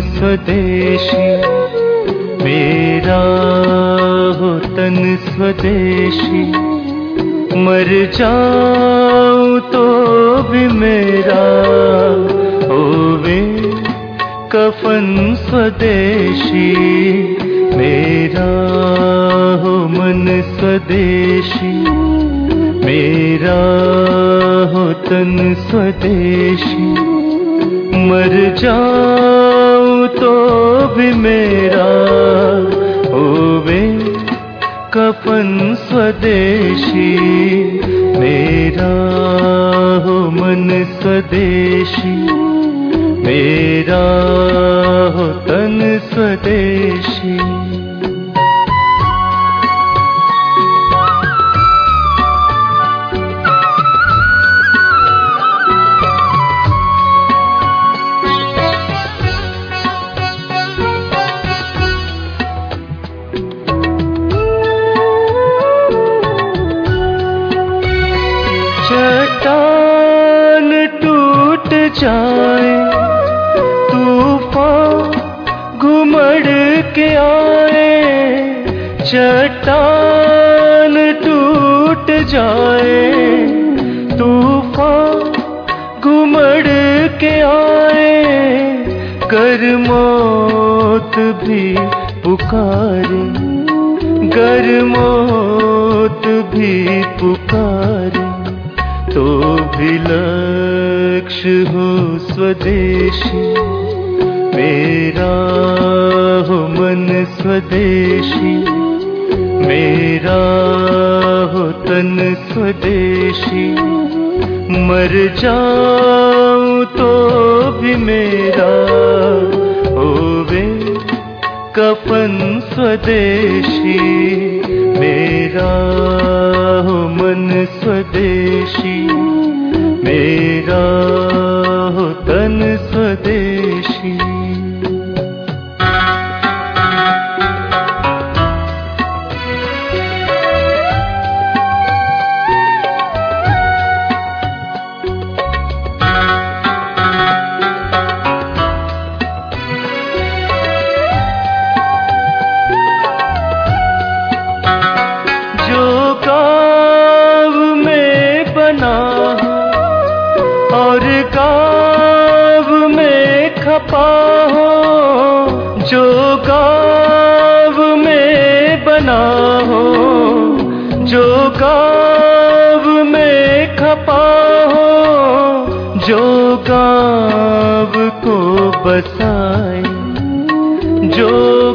स्वदेशी। मेरा हो तन स्वदेशी। मर जाऊं तो भी मेरा कफन स्वदेशी। मेरा हो मन स्वदेशी। मेरा हो तन स्वदेशी। मर जाऊं तो भी मेरा होवे कफन स्वदेशी मेरा हो मन स्वदेशी मेरा हो तन स्वदेशी चट्टान टूट जाए, तूफ़ान घुमड़ के आए, चट्टान टूट जाए, तूफ़ान घुमड़ के आए कर मौत भी पुकारे गर मौत भी पुकारे। स्वदेशी। मेरा हो मन स्वदेशी। मेरा हो तन स्वदेशी। मर जाऊं तो भी मेरा होवे कफन स्वदेशी। मेरा हो मन स्वदेशी मेरा हो तन गाँव में खपा हो, जो गाँव को बसाए, जो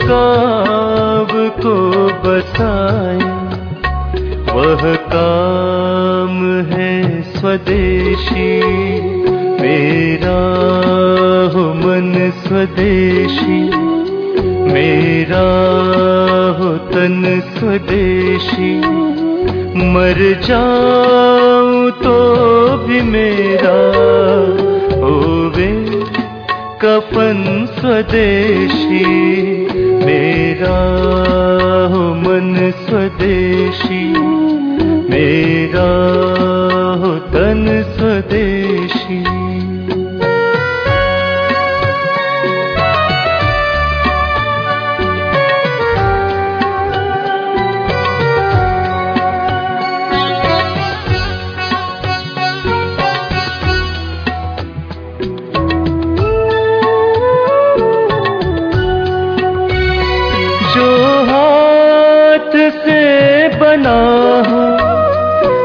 गाँव को बसाए। वह काम है स्वदेशी, मेरा हो मन स्वदेशी, मेरा हो तन स्वदेशी। मर जाऊँ तो भी मेरा होवे कफन स्वदेशी मेरा।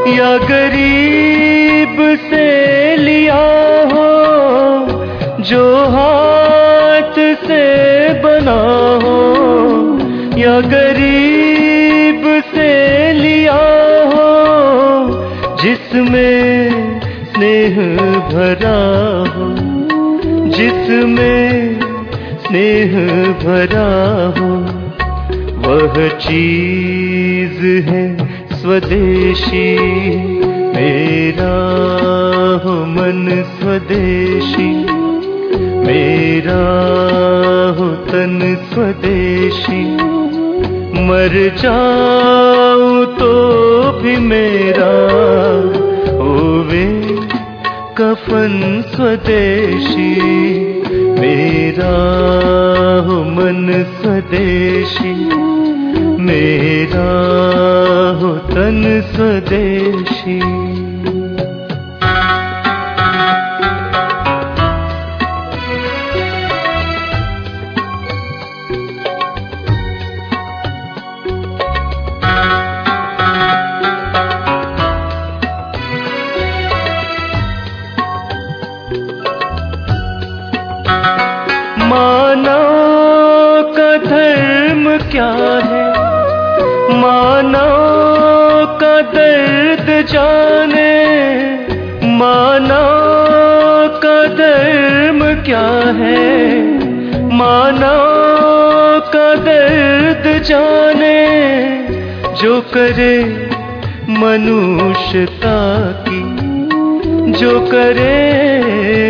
या गरीब से लिया हो, जो हाथ से बना हो, या गरीब से लिया हो, जिसमें स्नेह भरा हो, जिसमें स्नेह भरा हो, वह चीज़ है स्वदेशी, मेरा हो मन स्वदेशी, मेरा हो तन स्वदेशी। मर जाऊँ तो भी मेरा, होवे कफन स्वदेशी, मेरा हो मन स्वदेशी, मेरा हो तन स्वदेशी। मानव का धर्म क्या है? मानव का दर्द जाने, माना का धर्म क्या है? माना का दर्द जाने, जो करे मनुष्यता की, जो करे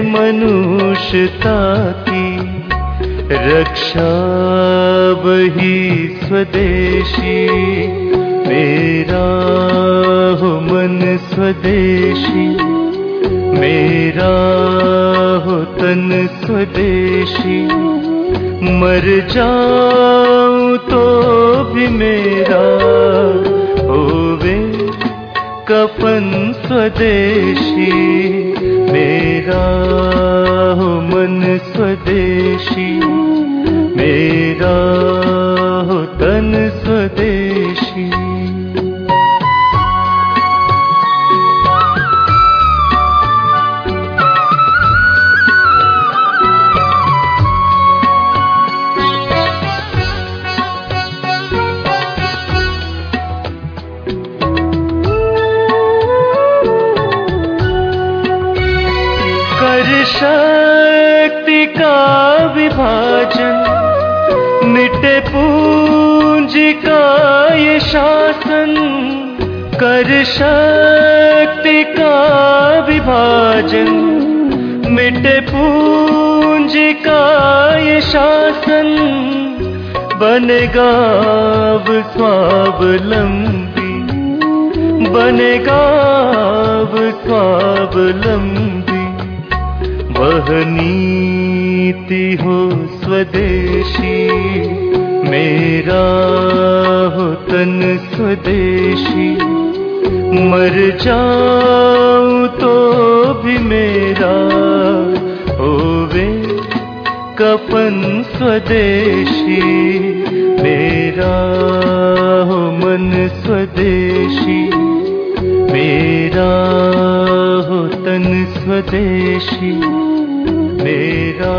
मनुष्यता की। रक्षा वही स्वदेशी। मेरा हो मन स्वदेशी मेरा हो तन स्वदेशी। मर जाऊं तो भी मेरा होवे कफन स्वदेशी। मेरा हो मन स्वदेशी मेरा हो तन कर शक्ति का विभाजन मिटे पूंजी का ये शासन, कर शक्ति का विभाजन, मिटे पूंजी का ये शासन, बनेगा अब स्वावलंबी, बनेगा स्वावलंबी। नीति हो स्वदेशी। मेरा हो तन स्वदेशी। मर जाऊं तो भी मेरा होवे कफन स्वदेशी। मेरा हो मन स्वदेशी। मेरा हो तन स्वदेशी मेरा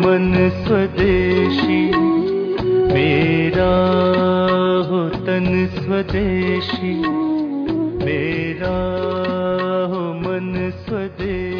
मन स्वदेशी मेरा हो तन स्वदेशी मेरा हो मन स्वदेशी।